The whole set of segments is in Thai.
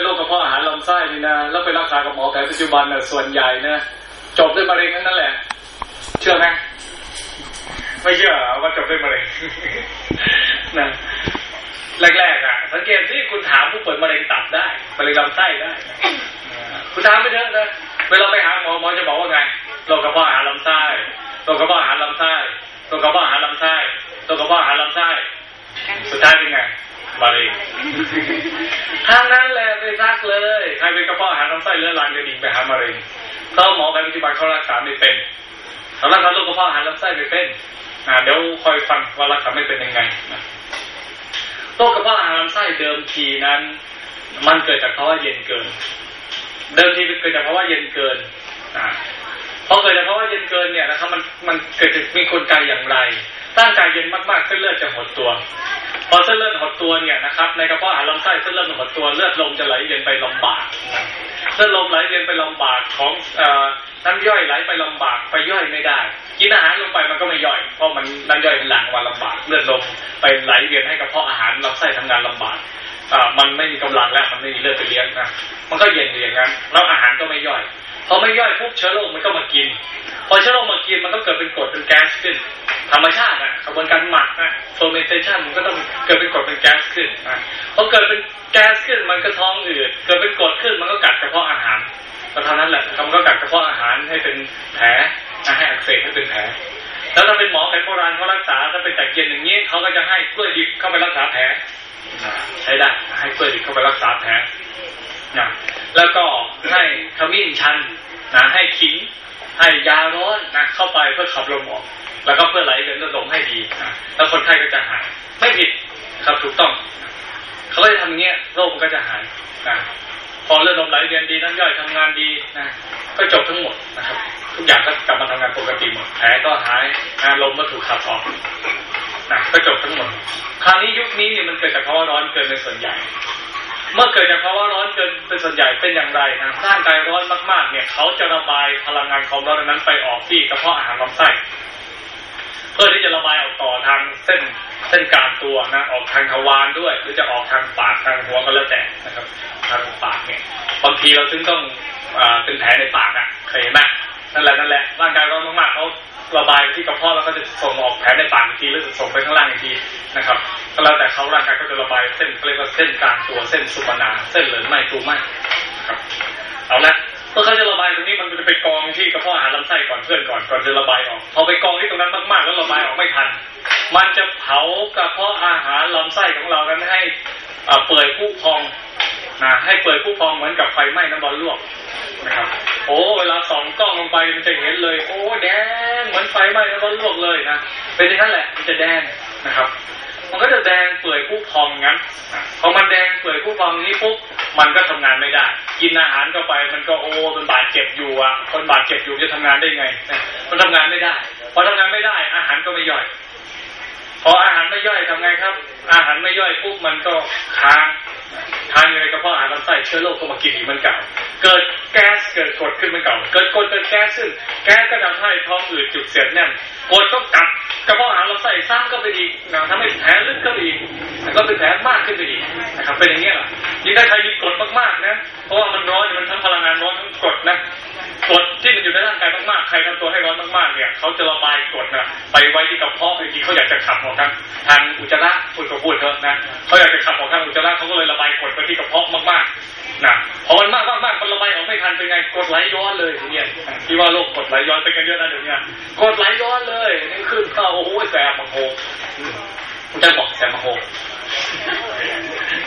เป็นโรคกระเพาะอาหารลำไส้นี่นะแล้วไปรักษากับหมอแผนปัจจุบันนะส่วนใหญ่นะจบด้วยมะเร็งทั้งนั่นแหละ เชื่อไหมไม่เชื่อว่าจบด้วยมะเร็งนะแรกๆอะ สังเกตที่คุณถามผู้ป่วยมะเร็งตับได้มะเร็งลำไส้ได้คุณถามไปเถอะนะเวลาไปหาหมอหมอจะบอกว่าไงโรคกระเพาะอาหารลำไส้โรคกระเพาะอาหารลำไส้โรคกระเพาะอาหารลำไส้โรคกระเพาะอาหารลำไส้สุดท้ายเป็นไง มะเร็งทางนั้นแหละไปรักเลยใครเป็นกระเพาะอาหารลำไส้เรื้อรังจะดิ่งไปหามะเร็งเพราะหมอแผนปัจจุบันเขารักษาไม่เป็นเขารักษาโรคกระเพาะอาหารลำไส้ไม่เป็นอ่าเดี๋ยวคอยฟังว่ารักษาไม่เป็นยังไงนะโรคกระเพาะอาหารลำไส้เดิมทีนั้น มันเกิดจากภาวะเย็นเกิน เดิมทีเกิดจากภาวะเย็นเกินอ่าพอเกิดจากภาวะเย็นเกินเนี่ยนะครับมันมันเกิดจากมีกลไกอย่างไรร่างกายเย็นมากๆเส้นเลือดจะหดตัว พอเส้นเลือดหดตัวเนี่ยนะครับในกระเพาะอาหารลำไส้เส้นเลือดหดตัวเลือดลมจะไหลเวียนไปลำบากเลือดลมไหลเวียนไปลำบากของน้ำย่อยไหลไปลำบากไปย่อยไม่ได้ กินอาหารลงไปมันก็ไม่ย่อยเพราะมันน้ำย่อยเป็นหลังมาลำบากเลือดลมไปไหลเวียนให้กระเพาะอาหารลำไส้ทำงานลำบากอ่ามันไม่มีกำลังแล้วมันไม่มีเลือดไปเลี้ยงนะมันก็เย็นอย่างนั้นแล้วอาหารก็ไม่ย่อย พอไม่ย่อยปุ๊บเชื้อโรคมันก็มากิน พอเชื้อโรคมากินมันก็เกิดเป็นกรดเป็นแก๊สขึ้น ธรรมชาตินะกระบวนการหมักนะ fermentation มันก็ต้องเกิดเป็นกรดเป็นแก๊สขึ้นนะพอเกิดเป็นแก๊สขึ้นมันก็ท้องอืดเกิดเป็นกรดขึ้นมันก็กัดกระเพาะอาหารก็เท่านั้นแหละมันก็กัดกระเพาะอาหารให้เป็นแผลให้อักเสบให้เป็นแผลแล้วถ้าเป็นหมอแผนโบราณเขารักษาถ้าเป็นแต่เย็นอย่างนี้เขาก็จะให้กล้วยดิบเข้าไปรักษาแผลใช้ได้ให้กล้วยดิบเข้าไปรักษาแผล นะแล้วก็ให้ขมิ้นชันนะให้ขิงให้ยาร้อนนะเข้าไปเพื่อขับลมออก แล้วก็เพื่อไหลเวียนเลือดลมให้ดีนะแล้วคนไข้ก็จะหาย ไม่ผิดครับถูกต้อง เขาก็จะทำเงี้ยโรคมันก็จะหายนะพอเลือดลมไหลเวียนดีน้ำย่อยทำงานดีนะก็จบทั้งหมดนะครับ ทุกอย่างก็กลับมาทำงานปกติหมดแผลก็หายงานลมก็ถูกขับออกนะก็จบทั้งหมด คราวนี้ยุคนี้เนี่ยมันเกิดจากภาวะร้อนเกินเป็นส่วนใหญ่ เมื่อเกิดจากภาวะร้อนเกินเป็นส่วนใหญ่เป็นอย่างไรนะร่างกายร้อนมากๆ เนี่ย เขาจะระบายพลังงานความร้อนนั้นไปออกที่กระเพาะอาหารลำไส้เพื่อที่จะระบายออกต่อทางเส้นเส้นกางตัวนะออกทางทวารด้วย หรือจะออกทางปากทางหัวก็แล้วแต่นะครับ ทางปากเนี่ยบางทีเราถึงต้องอเป็นแผลในปากอะเคยเห็นไหมนั่นแหละนั่นแหละร่างกายร้อนมากๆเขาระบายที่กระเพาะแล้วก็จะส่งออกแผลในปากอีกทีแล้วจะส่งไปข้างล่างอีกทีนะครับก็แล้วแต่เขาร่างกายก็จะระบายเส้นเรียกว่าเส้นกลางตัวเส้นสุมานาเส้นเหลืองไม่ตูไม่ครับเอาละเมื่อเขาจะระบายตรงนี้มันจะไปกองที่กระเพาะอาหารลำไส้ก่อนเพื่อนก่อนก่อนจะระบายออกพอไปกองที่ตรงนั้นมากๆแล้วระบายออกไม่ทัน มันจะเผากระเพาะอาหารลำไส้ของเรานั้นให้เปื่อยผุพองนะให้เปื่อยผุพองเหมือนกับไฟไหม้น้ำร้อนลวกนะครับโอ้เวลาส่องกล้องลงไปมันจะเห็นเลย โอ้แดงเหมือนไฟไหม้น้ำร้อนลวกเลยนะเป็นอย่างนั้นแหละมันจะแดงนะครับ มันก็จะแดงเปื่อยผู้พองงั้นพอมันแดงเปื่อยผู้พองนี้ปุ๊บมันก็ทำงานไม่ได้ กินอาหารเข้าไปมันก็โอ้มันบาดเจ็บอยู่อะคนบาดเจ็บอยู่จะทำงานได้ไงมันทำงานไม่ได้พอทำงานไม่ได้ อาหารก็ไม่ย่อย พออาหารไม่ย่อยทำไงครับ อาหารไม่ย่อยปุ๊บมันก็ค้างทานอยู่ในกระเพาะอาหารลำไส้เชื้อโรคก็มากินอีกมันเก่า เกิดแก๊สเกิดกดขึ้นมันเก่า เกิดกดเกิดแก๊สขึ้นแก๊สก็ทำให้ท้องอืดจุกเสียดแน่นกรดก็กัดกระเพาะอาหารลำไส้ซ้ำก็ไปอีกนะทำให้แผลลึกก็ไปอีกแล้วก็เป็นแผลมากขึ้นไปอีกนะครับเป็นอย่างนี้แหละยิ่งถ้าใครมีกดมากๆนะเพราะว่ามันร้อนมันทั้งพลังงานร้อน ใครทำตัวให้ร้อนมากๆเนี่ยเขาจะระบายกรดนะไปไว้ที่กระเพาะจริงๆเขาอยากจะขับออกทางทางอุจจาระพูดก็พูดเถอะนะเขาอยากจะขับออกทางอุจจาระเขาก็เลยระบายกรดไปที่กระเพาะมากๆนะพอมันมากมากๆมันระบายออกไม่ทันเป็นไงกรดไหลย้อนเลยทีเนี้ยที่ว่าโรคกรดไหลย้อนเป็นกันเยอะนะเดี๋ยวนี้กรดไหลย้อนเลยนี่ขึ้นเข้าโอ้โหแสบมังโหจะบอกแสบมังโห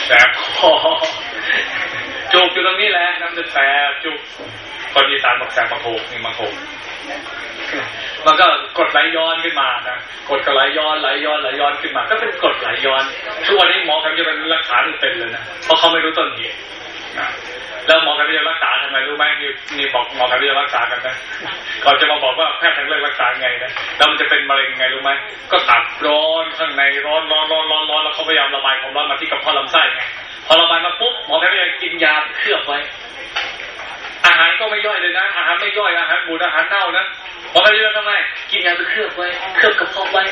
แสบคอจุกอยู่ตรงนี้แหละน้ำจะแสบจุกคนอีสานบอกแสบมังโหนี่มังโห มันก็กดไหลย้อนขึ้นมานะกดก็ไหลย้อนไหลย้อนไหลย้อนขึ้นมา ก็เป็นกดไหลย้อน ทุกวันนี้หมอแพทย์จะเป็นรักษาเป็นเลยนะเพราะเขาไม่รู้ต้นเหตุแล้วหมอแพทย์จะรักษาทำไมรู้ไหมนี่นี่บอกหมอแพทย์จะรักษากันนะก่อนจะมาบอกว่าแพทย์ทางเลือกรักษาไงนะแล้วมันจะเป็นมะเร็งไงรู้ไหมก็ตับร้อนข้างในร้อนร้อนร้อนร้อนร้อนแล้วเขาพยายามระบายความร้อนมาที่กระเพาะลำไส้ไงพอระบายมาปุ๊บหมอแพทย์จะกินยาเคลือบไว้ อาหารก็ไม่ย่อยเลยนะ อาหารไม่ย่อยอาหารบูดอาหารเน่านะพอไปเรื่อยทำไมกินยาไปเคลือบไว้เคลือบกระเพาะไว้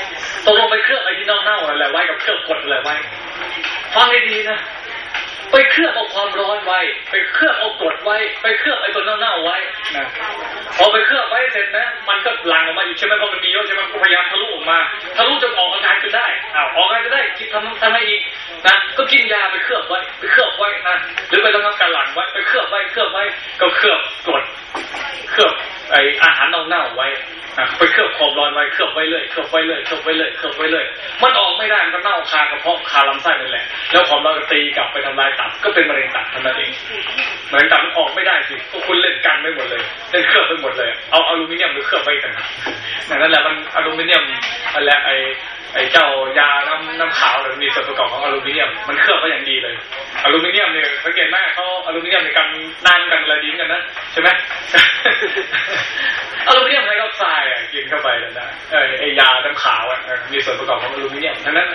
ตกลงไปเคลือบไอ้ที่เน่าอะไรไว้กับเคลือบกดอะไรไว้ฟังให้ดีนะไปเคลือบเอาความร้อนไว้ ไปเคลือบไอ้ตัวเน่าๆไว้นะพอไปเคลือบไว้เสร็จนะ มันก็หลั่งออกมาอยู่ใช่ไหมเพราะมันมีเยอะใช่ไหมก็พยายามทะลุออกมาทะลุจนออกาการจนได้อ้าวออกอาการจะได้คิดทำทำให้อีกนะก็กินยาไปเคลือบไว้ไปเคลือบไว้นะหรือไปต้องทำการหลังไว้ไปเคลือบไว้เคลือบไว้ก็เคลือบกดเคลือบไออาหารเน่าๆไว้ไปเคลือบความร้อนไว้เคลือบไว้เลยเคลือบไว้เลยเคลือบไว้เลยเคลือบไว้เลย มันออกไม่ได้มันก็เน่าคากระเพาะคาลำไส้นั่นแหละ แล้วความร้อนก็ตีกลับไปทำลายตับก็เป็นมะเร็งตับเท่านั้นเองมะเร็งตับมันออกไม่ได้สิก็คุณเล่นกันไม่หมดเลยเล่นเคลือบไปหมดเลย เอาอลูมิเนียมไปเคลือบไว้กันนั่นแหละมันอลูมิเนียมอะไรไอ ไอ้เจ้ายาน้ำน้ำขาวมันมีส่วนประกอบของอลูมิเนียมมันเคลือบไว้อย่างดีเลย อลูมิเนียมเนี่ยสังเกตไหมเขาอลูมิเนียมในการนานกันอะไรดิ้งกันนะใช่ไหมอลูมิเนียมไฮดรอกไซด์กินเข้าไปแล้วนะไอ้ยาน้ำขาวอะมีส่วนประกอบของอลูมิเนียมทั้งนั้น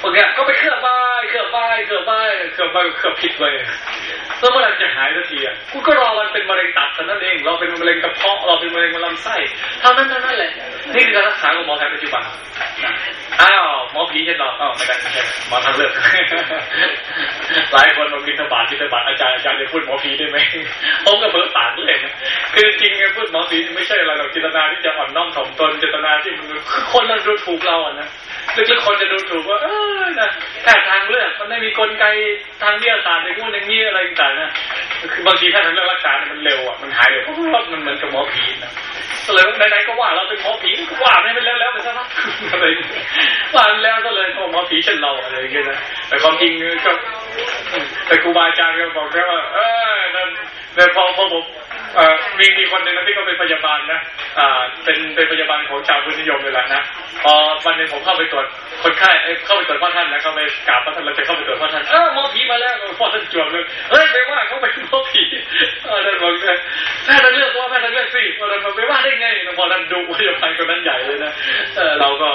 พวกเนี้ยก็ไปเคลือบป้ายเคลือบป้ายเคลือบป้ายเคลือบป้ายเคลือบผิดเลย แล้วเมื่อไหร่จะหายสักทีอะกูก็รอมันเป็นมะเร็งตับเท่านั้นเอง เราเป็นมะเร็งกระเพาะ เราเป็นมะเร็งมะลำไส้เท่านั้นเท่านั้นแหละ นี่คือการรักษาของหมอแพทยปัจจุบันอ้าวหมอผีเช่นเราอ้าวไม่ได้ไม่ใช่หมอทางเลือกหลายคนมาบินทบาทบินทบาทอาจารย์อาจารย์จะพูดหมอผีได้ไหมผมก็เบิร์ตต่างเลยคือจริงๆพูดหมอผีไม่ใช่อะไรหรอกเจตนาที่จะอ่อนน้อมถ่อมตนเจตนาที่มันคนมันดูถูกเราอะนะ ลึกๆคนจะดูถูกว่าเออนะแค่ทางเลือกมันไม่มีกลไกทางวิทยาศาสตร์ในพวกนี้อะไรต่างๆนะคือบางทีแค่ทางเลือกรักษาเนี่ยมันเร็วอะมันหายเร็วเพราะมันเหมือนกับหมอผีนะเลยไหนๆก็ว่าเราเป็นหมอผีก็ว่าไม่เป็นแล้วแล้วไปซะนะอะไรว่าแล้วก็เลยหมอผีเช่นเราอะไรอย่างเงี้ยนะแต่ความจริงก็แต่ครูบาอาจารย์ก็บอกแค่ว่า เออนั่นแต่พอพอผม มีมีคนหนึ่งนะที่เขาเป็นพยาบาลนะอ่าเป็นเป็นพยาบาลของชาวพุทธนิยมเลยแหละนะพอวันหนึ่งผมเข้าไปตรวจคนไข้เข้าไปตรวจพ่อท่านนะเข้าไปกราบพ่อท่านเราจะเข้าไปตรวจพ่อท่านเออหมอผีมาแล้วพ่อท่านจวบเลยเฮ้ยไปว่าเขาเป็นหมอผีเออท่านบอกเลยแพทย์เลือกว่าแพทย์เลือกสิพอท่านไปว่าได้ไงพอท่านดูพยาบาลคนนั้นใหญ่เลยนะเออเราก็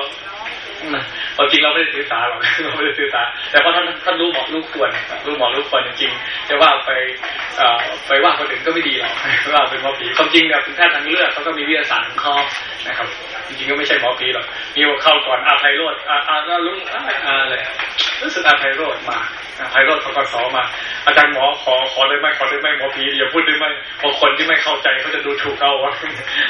ความจริงเราไม่ได้สื่อสาหรอกเราไม่ได้สื่อสาแต่พอท่านท่านรู้หมอกรู้ควรรู้หมอกรู้ควรจริงๆจะว่าไปไปว่าคนอื่นก็ไม่ดีหรอกว่าเป็นหมอผีความจริงเนี่ยเป็นแพทย์ทางเลือกเขาก็มีวิทยาศาสตร์ของเขานะครับ จริงๆก็ไม่ใช่หมอผีหรอกมีว่าเข้าก่อนอาภัยโรดอาอาลุงอาอะไรรู้สึกอาภัยโรดมาอาภัยโรดเขาก็สมา อาจารย์หมอขอขอได้ไหมขอได้ไหมหมอผีอย่าพูดได้ไหมพอคนที่ไม่เข้าใจเขาจะดูถูกเขาว่า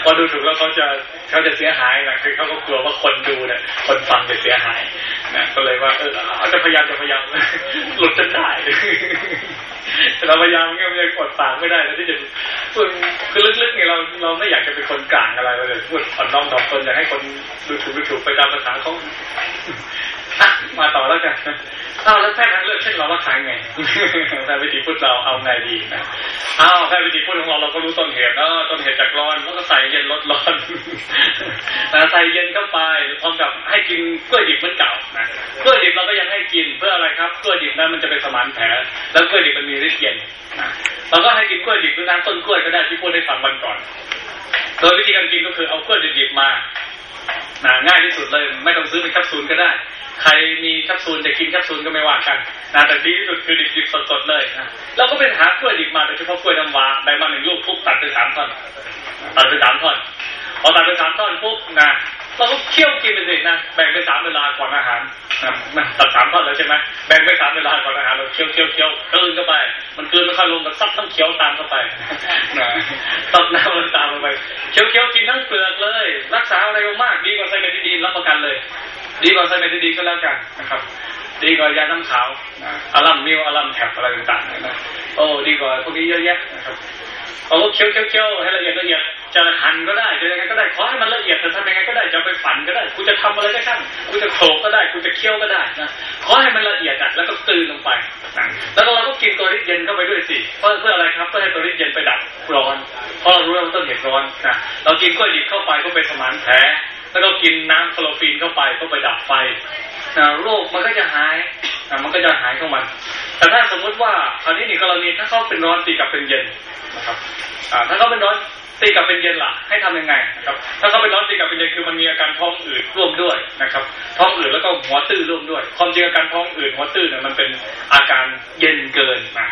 พอดูถูกแล้วเขาจะเขาจะเสียหายนะคือเขาก็กลัวว่าคนดูเนี่ยคนฟังจะเสียหายนะก็เลยว่าเออจะพยายามจะพยายามหลุดจนได้ เราพยายามก็ยังกดปางไม่ได้แล้วที่จะพูดคือลึกๆเนี่ยเราเราไม่อยากจะเป็นคนกลางอะไรเลยพูดอ่อนน้อมต่อคนอยากให้คนดูถูกดูถูกไปตามภาษาเขามาต่อแล้วกัน อ้าวแล้วแพทย์ทางเลือกเช่นเราว่าขายไงแพทย์วิธีพูดเราเอาไงดีนะอ้าวแพทย์วิธีพูดของเราเราก็รู้ต้นเหตุเนาะต้นเหตุจากร้อนแล้วก็ใส่เย็นลดร้อนใส่เย็นเข้าไปพร้อมกับให้กินกล้วยดิบเหมือนเก่านะกล้วยดิบเราก็ยังให้กินเพื่ออะไรครับกล้วยดิบนั้นมันจะเป็นสมานแผลแล้วกล้วยดิบมันมีฤทธิ์เย็นนะเราก็ให้กินกล้วยดิบหรือน้ำต้นกล้วยก็ได้ที่พูดให้ฟังวันก่อน โดยวิธีการกินก็คือเอากล้วยดิบมาง่ายที่สุดเลย ไม่ต้องซื้อเป็นแคปซูลก็ได้ ใครมีแคปซูลจะกินแคปซูลก็ไม่ว่ากันนะแต่ดีที่สุดคือดิบๆสดๆเลยนะเราก็เป็นหากล้วยดิบมาโดยเฉพาะกล้วยน้ำว้าได้มาหนึ่งลูกทุบตัดเป็นสามท่อนตัดเป็นสามท่อนพอตัดเป็นสามท่อนปุ๊บนะเราก็เคี่ยวกินไปสินะแบ่งเป็นสามเวลาก่อนอาหารนะตัดสามท่อนแล้วใช่ไหมแบ่งเป็นสามเวลาก่อนอาหารเราเคี่ยวเคี่ยวเคี่ยวกลืนเข้าไป มันกลืนไม่ค่อยลงกับซับทั้งเคี้ยวตามเข้าไปนะซับน้ำมันตามเข้าไปเคี้ยวเคี้ยวกินทั้งเปลือกเลย รักษาอะไรมากดีกว่าไซเบติดีนรับประกันเลย ดีกว่าไซเมทิดีก็แล้วกันนะครับ ดีกว่ายาน้ำขาวอารัมมิวอารัมแท็บอะไรต่างๆนะโอ้ดีกว่าพวกนี้เยอะแยะนะครับเอาเคี้ยวเคี้ยวเคี้ยวให้ละเอียดละเอียดจะหั่นก็ได้จะยังไงก็ได้ขอให้มันละเอียดจะทำยังไงก็ได้จะไปฝันก็ได้กูจะทำอะไรก็ช่างกูจะโขลกก็ได้กูจะเคี้ยวก็ได้นะขอให้มันละเอียดอะแล้วก็ตื่นลงไปแล้วเราก็กินตัวริดเย็นเข้าไปด้วยสิเพื่อเพื่ออะไรครับเพื่อให้ตัวริดเย็นไปดับร้อนเพราะเรารู้ว่าต้นเหตุร้อนนะเรากินกล้วยดิบเข้าไปก็ไปสมานแผล แล้วก็กินน้ำคลอฟีนเข้าไปก็ไปดับไฟนะโรคมันก็จะหายนะมันก็จะหายของมัน แต่ถ้าสมมุติว่าคราวนี้นี่กรณีถ้าเขาเป็นร้อนตีกับเป็นเย็นนะครับถ้าเขาเป็นร้อน ตีกับเป็นเย็นล่ะให้ทำยังไงนะครับถ้าเขาเป็นร้อนตีกับเป็นเย็นคือมันมีอาการท้องอืดร่วมด้วยนะครับ ท้องอืดแล้วก็หัวตื้อร่วมด้วย ความจริงอาการท้องอืดหัวตื้อเนี่ยมันเป็นอาการเย็นเกินนะ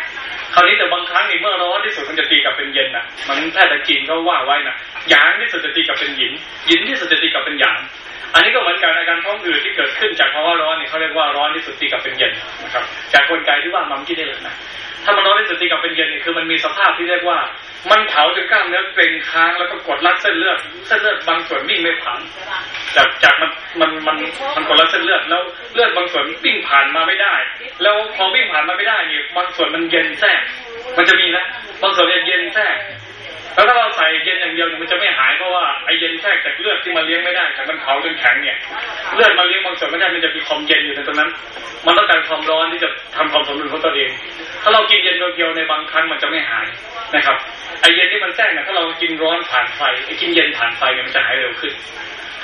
คราวนี้แต่บางครั้งนี่เมื่อร้อนที่สุดมันจะตีกับเป็นเย็นนะมันแพทย์จีนเขาว่าไว้นะหยางที่สุดจะตีกับเป็นหยินหยินที่สุดจะตีกับเป็นหยางอันนี้ก็เหมือนกันอาการท้องอืดที่เกิดขึ้นจากภาวะร้อนนี่เขาเรียกว่าร้อนที่สุดตีกับเป็นเย็นนะครับจากกลไกที่ว่ามัมคิดได้เลยนะถ้ามันร้อนที่สุดตีกับเป็นเย็นนี่คือมันมีสภาพที่เรียกว่า มันเผาจนกล้ามเนื้อเกร็งค้างแล้วก็กดรัดเส้นเลือดเส้นเลือดบางส่วนวิ่งไม่ผ่านจากจากมันมันมันมันกดรัดเส้นเลือดแล้วเลือดบางส่วนวิ่งผ่านมาไม่ได้ แล้วพอวิ่งผ่านมาไม่ได้เนี่ยบางส่วนมันเย็นแทรกมันจะมีนะบางส่วนเย็นแทรก แล้วถ้าเราใส่เย็นอย่างเดียวมันจะไม่หายเพราะว่าไอเย็นแทรกจากเลือดที่มาเลี้ยงไม่ได้จากมันเผาจนแข็งเนี่ยเลือดมาเลี้ยงบางส่วนไม่ได้มันจะมีความเย็นอยู่ในตรงนั้น มันต้องการความร้อนที่จะทำความสมดุลของตัวเอง ถ้าเรากินเย็นเดียวในบางครั้งมันจะไม่หายนะครับไอเย็นที่มันแทรกเนี่ยถ้าเรากินร้อนผ่านไฟไอกินเย็นผ่านไฟเนี่ยมันจะหายเร็วขึ้น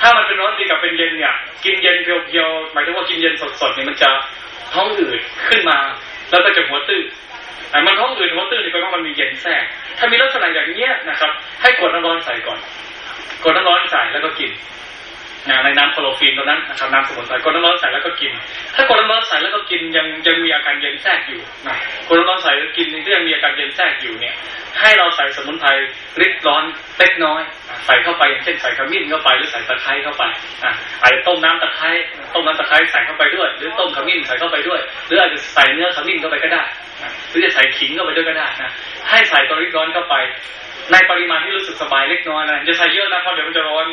ถ้ามันเป็นร้อนตีกับเป็นเย็นเนี่ยกินเย็นเพียวๆหมายถึงว่ากินเย็นสดๆเนี่ยมันจะท้องอืดขึ้นมา แล้วก็จะหัวตื้อ มันท้องอืดหัวตื้อนี่แปลว่ามันมีเย็นแทรก ถ้ามีลักษณะอย่างเนี้ยนะครับ ให้กดน้ำร้อนใส่ก่อน กดน้ำร้อนใส่แล้วก็กินในน้ำโคโลฟีนตรงนั้นนะครับน้ำสมุนไพรกดน้ำร้อนใส่แล้วก็กิน ถ้ากดน้ำร้อนใส่แล้วก็กินยังยังมีอาการเย็นแทรกอยู่นะกดน้ำร้อนใส่แล้วกินที่ยังมีอาการเย็นแทรกอยู่เนี่ย ให้เราใส่สมุนไพรริดร้อนเล็กน้อย ใส่เข้าไปอย่างเช่นใส่ขมิ้นเข้าไปหรือใส่ตะไคร้เข้าไปอะอาจจะต้มน้ำตะไคร้ต้มน้ำตะไคร้ใส่เข้าไปด้วย หรือต้มขมิ้นใส่เข้าไปด้วย หรืออาจจะใส่เนื้อขมิ้นเข้าไปก็ได้ หรือจะใส่ขิงเข้าไปด้วยก็ได้นะให้ใส่ตัวริดร้อนเข้าไป ในปริมาณที่รู้สึกสบายเล็กน้อยนะจะใส่เยอะนะเพราะเดี๋ยวมันจะร้อน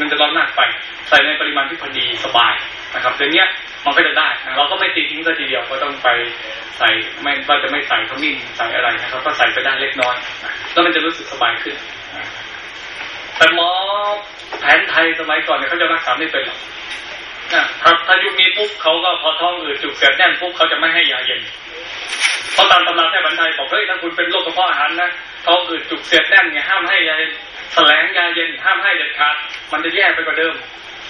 มันจะร้อนมากไป ใส่ในปริมาณที่พอดีสบายนะครับอย่างเนี้ยมันก็จะได้นะเราก็ไม่ตีทิ้งซะทีเดียวก็ต้องไปใส่ไม่ว่าจะไม่ใส่ขมิ้นใส่อะไรนะครับก็ใส่ไปได้เล็กน้อยแล้วมันจะรู้สึกสบายขึ้นแต่หมอแผนไทยสมัยก่อนเนี่ยเขาจะรักษาไม่เป็นหรอกนะถ้าถ้ายุคนี้ปุ๊บเขาก็พอท้องอืดจุกเสียดแน่นปุ๊บเขาจะไม่ให้ยาเย็น เพราะตามตำราแพทย์แผนไทยบอกเฮ้ยถ้าคุณเป็นโรคกระเพาะอาหารนะท้องอืดจุกเสียดแน่นเนี่ยห้ามให้ยาแสลงยาเย็นห้ามให้เด็ดขาดมันจะแย่ไปกว่าเดิม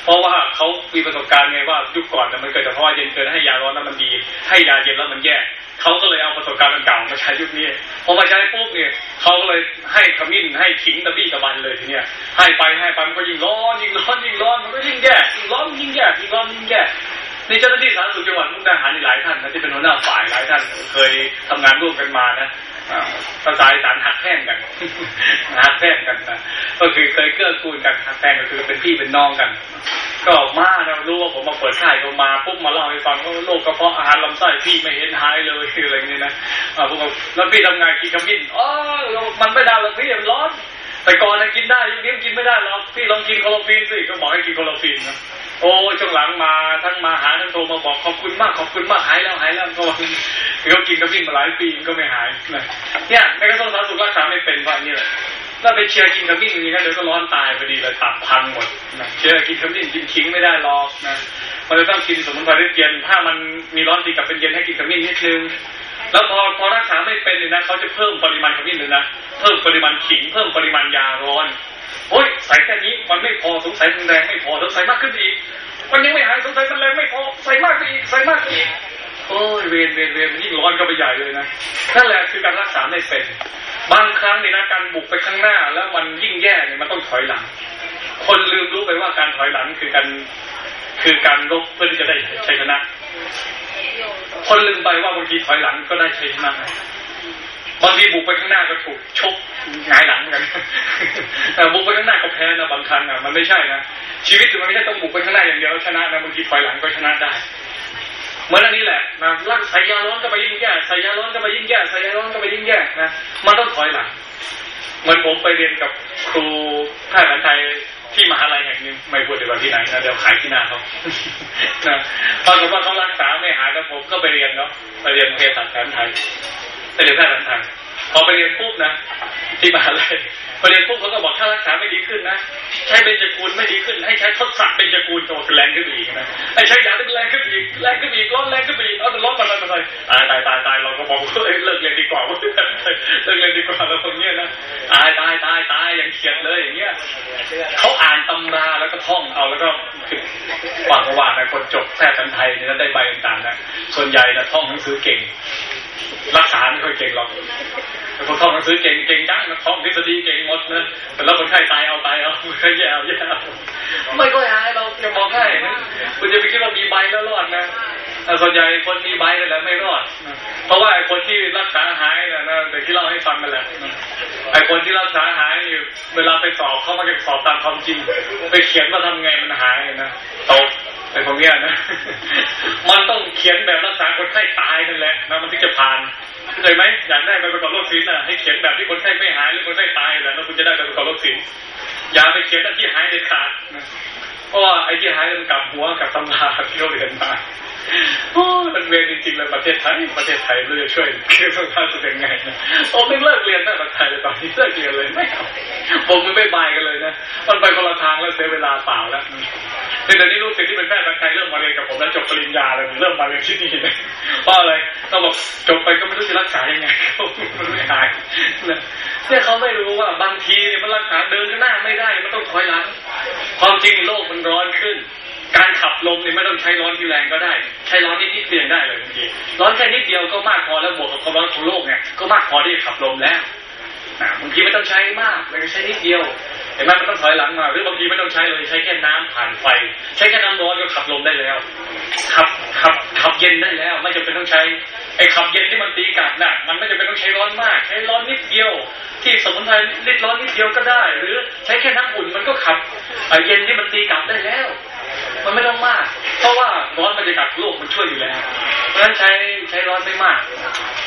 เพราะว่าเขามีประสบการณ์ไงว่ายุคก่อนมันเกิดจากเพราะว่าเย็นเกินให้ยาร้อนแล้วมันดี ให้ยาเย็นแล้วมันแย่เขาก็เลยเอาประสบการณ์เก่ามาใช้ยุคนี้พอมาใช้ปุ๊บเนี่ยเขาก็เลยให้ขมิ้นให้ขิงตะบี้ตะบันเลยทีเนี้ยให้ไปให้ไปมันก็ยิ่งร้อนยิ่งร้อนยิ่งร้อนมันก็ยิ่งแย่ยิ่งร้อนยิ่งแย่ยิ่งร้อนยิ่งแย่ นี่เจ้าหน้าที่สาธารณสุขจังหวัดมุกดาหารหลายท่านนะที่เป็นหัวหน้าฝ่ายหลายท่านเคยทำงานร่วมกันมานะภาษาอีสานหักแท่งกันหักแท่งกันนะก็คือเคยเกื้อกูลกันหักแท่งก็คือเป็นพี่เป็นน้องกัน ก็มานะรู้ว่าผมมาเปิดค่ายก็มาปุ๊บมาเล่าให้ฟังว่าโรคกระเพาะอาหารลำไส้พี่ไม่เห็นหายเลยอะไรอย่างนี้นะผมบอกแล้วพี่ทำงานกินขมิ้นอ๋อมันไม่ได้หรอกพี่มันร้อน แต่ก่อนนะกินได้ยุคนี้กินไม่ได้หรอกพี่ลองกินคโลฟีนสิก็บอกให้กินคโลฟีนนะโอ้ช่วงหลังมาทั้งมาหาทั้งโทรมาบอกขอบคุณมากขอบคุณมากหายแล้วหายแล้วก็คือเขากินขมิ้นมาหลายปีก็ไม่หายเนี่ยในกระทรวงสาธารณสุขรักษาไม่เป็นเพราะนี่แหละถ้าไปเชียร์กินขมิ้นอย่างนี้เดี๋ยวก็ร้อนตายพอดีเลยตับพังหมดนะเชียร์กินขมิ้นกินขิงไม่ได้หรอกนะมันจะต้องกินสมุนไพรเย็นถ้ามันมีร้อนตีกลับเป็นเย็นให้กินขมิ้นนิดนึง แล้วพอพอรักษาไม่เป็นเนี่ยนะเขาจะเพิ่มปริมาณขมิ้นเลยนะเพิ่มปริมาณขิงเพิ่มปริมาณยาร้อนโอ้ยใส่แค่นี้มันไม่พอสงสัยมันแรงไม่พอต้องใส่มากขึ้นอีกมันยังไม่หายสงสัยมันแรงไม่พอใส่มากไปอีกใส่มากไปอีกโอ้ยเวรเวรเวรมันยิ่งร้อนก็ไปใหญ่เลยนะนั่นแหละคือการรักษาไม่เป็นบางครั้งในนะการบุกไปข้างหน้า แล้วมันยิ่งแย่เนี่ยมันต้องถอยหลัง คนลืมรู้ไปว่าการถอยหลังคือการคือการรบเพื่อที่จะได้ชัยชนะ คนลืมไปว่าบางทีถอยหลังก็ได้ชัยชนะบางทีบุกไปข้างหน้าก็ถูกชกหงายหลังกันแต่บุกไปข้างหน้าก็แพ้นะบางครั้งอะมันไม่ใช่นะชีวิตมันไม่ใช่ต้องบุกไปข้างหน้าอย่างเดียวชนะนะบางทีถอยหลังก็ชนะได้เหมือนอันนี้แหละนะร่างใส่ยาร้อนก็ไปยิ่งแย่ใส่ยาร้อนก็ไปยิ่งแย่ใส่ยาร้อนก็ไปยิ่งแย่นะมันต้องถอยหลังเหมือนผมไปเรียนกับครูแพทย์แผนไทย ที่มหาลัยแห่งนึ่งไม่พูดดีกว่าที่ไหนนะเดี๋ยวขายที่หน้าเขานะตอนว่าเขารักษาไม่หายแล้วผมก็ไปเรียนเนาะไปเรียนเภสัชแผนไทยไปเรียนแพทย์แผนไทยพอไปเรียนปุ๊บนะ ที่มหาลัย พอเรียนปุ๊บเขาก็บอกถ้ารักษาไม่ดีขึ้นนะใช้เบญจกูลไม่ดีขึ้น ให้ใช้ทศสักเบญจกูลตัวแรงขึ้นอีกนะให้ใช้ยาเป็นแรงขึ้นอีกแรงขึ้นอีกร้อนแรงขึ้นอีกเอาแต่ร้อนมาเลยมาเลยตายตายตายตายเราก็บอกเลิกเลิกเรียนดีกว่าเลิกเรียนดีกว่าเราคนเนี้ยนะตายตายตายตายอย่างเขียนเลยอย่างเงี้ยเขาอ่านตำราแล้วก็ท่องเอาแล้วก็วางว่านะคนจบแพทย์แผนไทยเนี่ยได้ใบต่างๆนะส่วนใหญ่นะท่องหนังสือเก่ง รักษาไม่ค่อยเก่งหรอกแต่คนท่อง งสือเก่งเก่งจังนะท่องทฤษฎีเก่งหมดนะแต่แล้วคนไข้ตายเอาตายเอาไม่แย่เอาแย่ไม่ก็หายเราจะมองให้นะคุณจะไปคิดว่ามีใบแล้วรอดนะแต่ส่วนใหญ่คนมีใบแล้วไม่รอด เพราะว่าไอ้คนที่รักษาหายนะนะแต่ที่เล่าให้ฟังกันแหละไอ้คนที่รักษาหายอยู่เวลาไปสอบเขามาจะสอบตามความจริง ไปเขียนว่าทำไงมันหายนะตกไอ้พวกเนี้ยนะ มันต้องเขียนแบบรักษาคนไข้ตายนั่นแหละนะมันถึงจะผ่าน เคยไหมอยากได้ใบประกอบโรคศิลป์น่ะให้เขียนแบบที่คนไข้ไม่หายหรือคนไข้ตายแล้วคุณจะได้ใบประกอบโรคศิลป์อย่าไปเขียนอันที่หายเด็ดขาดเพราะว่าไอ้ที่หายมันกลับหัวกับตำราที่เราเรียนมาโอ้มันเวรจริงๆเลยประเทศไทยประเทศไทยเราจะช่วยคือต้องการจะเป็นไงนะโอ้ไม่เลิกเรียนแม่ประเทศไทยเลยตอนนี้เลิกเรียนเลยไม่เอาผมมันไม่บายกันเลยนะมันไปคนละทางแล้วเสียเวลาเปล่าแล้ว เดี๋ยวนี้ลูกศิษย์ที่เป็นแพทย์ประเทศไทยเริ่มมาเรียนกับผมแล้วจบปริญญาเลยเริ่มมาเรียนที่นี่เลยเพราะอะไรเขาบอกจบไปก็ไม่รู้จะรักษายังไงเขาไม่หายเนี่ยเขาไม่รู้ว่าบางทีเนี่ยมันรักษาเดินหน้าไม่ได้มันต้องถอยหลังความจริงโลกมันร้อนขึ้น การขับลมเนี่ยไม่ต้องใช้ร้อนที่แรงก็ได้ ใช้ร้อนนิดนิดเพียงได้เลยบางทีร้อนแค่นิดเดียวก็มากพอแล้วบวกกับความร้อนของโลกเนี่ยก็มากพอที่จะขับลมแล้วบางทีไม่ต้องใช้มากเลยใช้นิดเดียว เห็นไหมมันต้องถอยหลังมาหรือบางทีไม่ต้องใช้เลยใช้แค่น้ำผ่านไฟ ใช้แค่น้ำร้อนก็ขับลมได้แล้วขับขับขับเย็นได้แล้ว ไม่จำเป็นต้องใช้ไอ้ขับเย็นที่มันตีกับน่ะมันไม่จำเป็นต้องใช้ร้อนมาก ใช้ร้อนนิดเดียว ที่สมุนไพรนิดร้อนนิดเดียวก็ได้ หรือใช้แค่น้ำอุ่นมันก็ขับเย็นที่มันตีกลับได้แล้ว มันไม่ต้องมาก เพราะว่าร้อนมันจะกัดโลกมันช่วยอยู่แล้วเพราะฉะนั้นใช้ ใช้ร้อนไม่มาก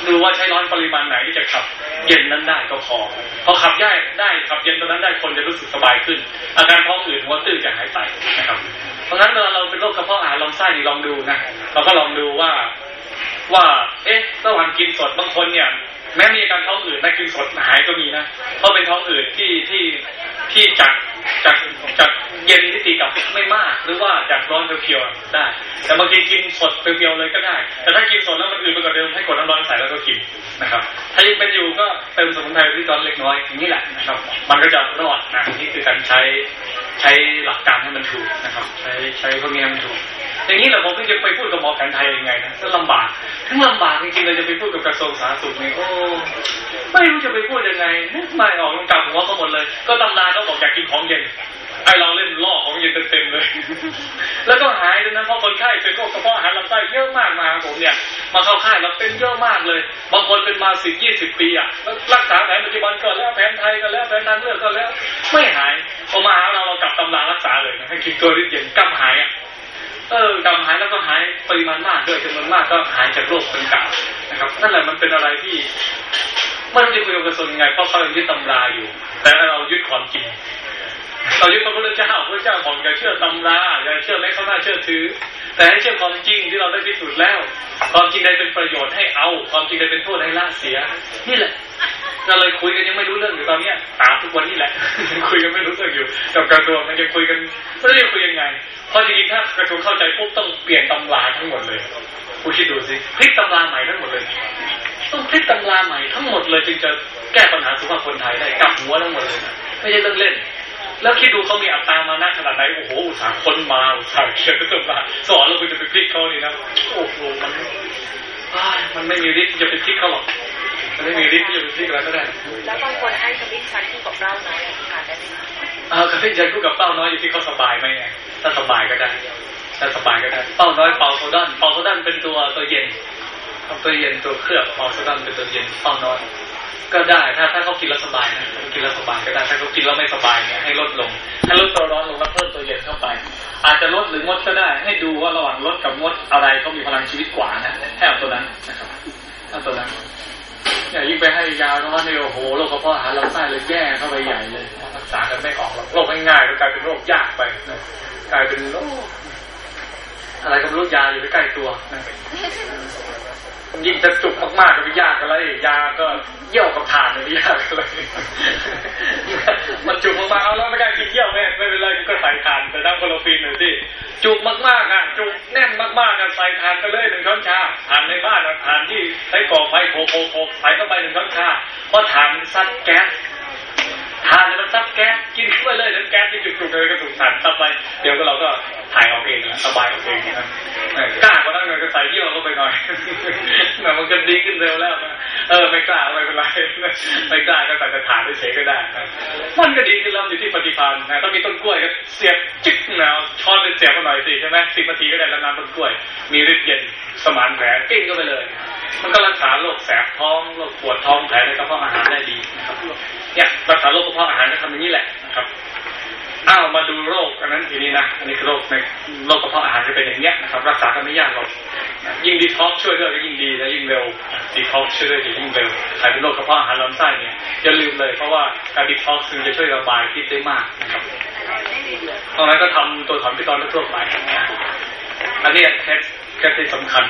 ดูว่าใช้ร้อนปริมาณไหนที่จะขับเย็นนั้นได้ก็พอ พอขับย่ายได้ขับเย็นตอนนั้นได้คนจะรู้สึกสบายขึ้น อาการท้องอืดหัวตื้อจะหายไปนะครับ เพราะงั้นเวลาเราเป็นโรคกระเพาะอาหารลำไส้ลองดูนะเราก็ลองดูว่าว่า เอ๊ะระหว่างกินสดบางคนเนี่ย แม้มีอาการท้องอืดนะกินสดหายก็มีนะเพราะเป็นท้องอืดที่ที่ที่จาก จากจากเย็นที่ตีกับไม่มาก หรือว่าจากร้อนเพียวๆได้ แต่บางทีกินสดเพียวๆเลยก็ได้ แต่ถ้ากินสดแล้วมันอืดไปกว่าเดิมให้กดน้ำร้อนใส่แล้วก็กินนะครับ ถ้ายังเป็นอยู่ก็เติมสมุนไพรที่ตอนเล็กน้อยอย่างนี้แหละนะครับ มันก็จะรอดนะนี่คือการใช้ใช้หลักการให้มันถูกนะครับ ใช้ใช้พวกนี้ให้มันถูกอย่างนี้แหละผมจะไปพูดกับหมอแผนไทยยังไงนะก็ลำบากทั้งลำบากจริงๆเลยจะไปพูดกับกระทรวงสาธารณสุขนี่โอ้ไม่รู้จะไปพูดยังไงนึกไม่ออกกลับหัว เลย ก็ตำราก็บอกอยากกินของเย็นไอเราเล่นล่อของเย็นเต็มๆเลย แล้วก็หายเลยนะเพราะคนไข้เป็นโรคกระเพาะอาหารลำไส้เยอะมากมาผมเนี่ย มาเข้าค่ายเราเป็นเยอะมากเลย บางคนเป็นมาสิบยี่สิบปีอะรักษาแผนปัจจุบันก็แล้วแผนไทยก็แล้วแผนทางเลือกก็แล้ว ไม่หายพอมาหาเราเรากลับตำรารักษาเลยนะให้กินตัวริดเย็นกำหายอะเออกำหายแล้วก็หายปริมาณมากด้วยจำนวนมากก็หายจากโรคเป็นกานะครับนั่นแหละมันเป็นอะไรที่ ไม่รู้จะคุยกับกระทรวงยังไงเพราะเขายังยึดตำราอยู่ แต่เรายึดความจริงเรายึดพระพุทธเจ้าพระเจ้าบอกอย่าเชื่อตำราอย่าเชื่อไม่เข้าหน้าเชื่อถือ แต่ให้เชื่อความจริงที่เราได้พิสูจน์แล้ว ความจริงใดเป็นประโยชน์ให้เอา ความจริงใดเป็นโทษให้ละเสีย นี่แหละเราเลยคุยกันยังไม่รู้เรื่องอยู่ตอนเนี้ยตามทุกวันนี่แหละคุยกันไม่รู้เรื่องอยู่กับกระทรวงมันจะคุยกันไม่รู้จะคุยยังไง เพราะจริงๆถ้ากระทรวงเข้าใจปุ๊บต้องเปลี่ยนตำราทั้งหมดเลยคุณคิดดูสิพลิกตำราใหม่ทั้งหมดเลย ต้องพลิกตำราใหม่ทั้งหมดเลยจึงจะแก้ปัญหาสุขภาพคนไทยได้กลับหัวทั้งหมดเลยนะไม่ใช่เรื่องเล่น แล้วคิดดูเขามีอัตรามานะขนาดไหนโอ้โหอุตสาห์คนมาอุตสาห์เขียนตำราสอนแล้วคุณจะไปพลิกเขานี่นะโอ้โหมันมันไม่มีฤทธิ์ที่จะไปพลิกเขาหรอกมันไม่มีฤทธิ์ที่จะไปพลิกอะไรก็ได้ แล้วบางคนให้คำวิจัยคู่กับเราน้อยค่ะได้ไหมคะอ่าคำวิจัยคู่กับเป้าน้อยอยู่ที่เขาสบายไหมไงถ้าสบายก็ได้ถ้าสบายก็ได้เป้าน้อยเป่าโซดอนเป่าโซดอนเป็นตัวตัวเย็น ตัวเย็นตัวเคลือบเป่าโซดอนเป็นตัวเย็นเป้าน้อยก็ได้ถ้าถ้าเขากินแล้วสบายนะกินแล้วสบายก็ได้ถ้าเขากินแล้วไม่สบายเนี่ยให้ลดลงให้ลดตัวร้อนลงแล้วเพิ่มตัวเย็นเข้าไป อาจจะลดหรืองดก็ได้ ให้ดูว่าระหว่างลดกับงดอะไรเขามีพลังชีวิตกว่านะให้เอาตัวนั้นนะครับเอาตัวนั้นอย่ายิ่งไปให้ยาร้อนเนี่ยโอ้โหโรคกระเพาะอาหารลำไส้เลยแย่เข้าไปใหญ่เลยรักษากันไม่ออกหรอกโรคง่ายๆก็กลายเป็นโรคยากไปกลายเป็นโรคอะไรก็ไม่รู้ยาอยู่ใกล้ตัวนะ ยิ่งจะจุกมากๆก็ไม่ยากอะไรยาก็เยี่ยวกับถ่านเลยไม่ยากอะไรมันจุกมากๆเอาแล้วไม่กล้ากินเยี่ยวแม่ไม่เป็นไรก็ใส่ถ่านแต่ดั้งโคโลฟีนหน่อยสิจุกมากๆอะจุกแน่นมากๆอะใส่ถ่านไปเลยหนึ่งช้อนชาถ่านในบ้านถ่านที่ใช้ก่อไฟโคโคโคใส่เข้าไปหนึ่งช้อนชาเพราะถ่านซัดแก๊ส ทานมันซับแก๊สกินเข้าไปเลยแล้วแก๊สที่จุกๆเลยก็ถูกถ่นซับไปเดี๋ยวก็เราก็ถ่ายออกเองสบายออกเองนะกล้ากว่านั้นเลยก็ใส่เยี่ยวเข้าไปหน่อยนะมันก็ดีขึ้นเร็วแล้วเออไม่กล้าไม่เป็นไรไม่กล้าก็ใส่แต่ถ่านเฉยก็ได้มันก็ดีขึ้นแล้วอยู่ที่ปฏิพันธ์นะถ้ามีต้นกล้วยก็เสียบจิ๊กนะช้อนเป็นเสียบมาหน่อยสิใช่ไหมสิบนาทีก็ได้แล้วน้ำต้นกล้วย มีฤทธิ์เย็นสมานแผลกินเข้าไปเลย มันก็รักษาโรคแสบท้องโรคปวดท้องแผลในกระเพาะอาหารได้ดีนะครับเนี่ยรักษาโรคกระเพาะอาหารก็ทำอย่างนี้แหละนะครับอ้าวมาดูโรคอันนั้นทีนี้นะอันนี้คือโรคในโรคกระเพาะอาหารจะเป็นอย่างเงี้ยนะครับ รักษากันไม่ยากหรอกยิ่งดีท็อกช่วยด้วยก็ยิ่งดีและยิ่งเร็วดีท็อกช่วยด้วยจะยิ่งเร็วใครเป็นโรคกระเพาะอาหารลำไส้เนี่ยอย่าลืมเลยเพราะว่าการดีท็อกคือจะช่วยระบายพิษได้มากนะครับตรงนั้นก็ทำตัวถอนพิษตอนทั่วไปอันนี้เคสเคสที่สำคัญ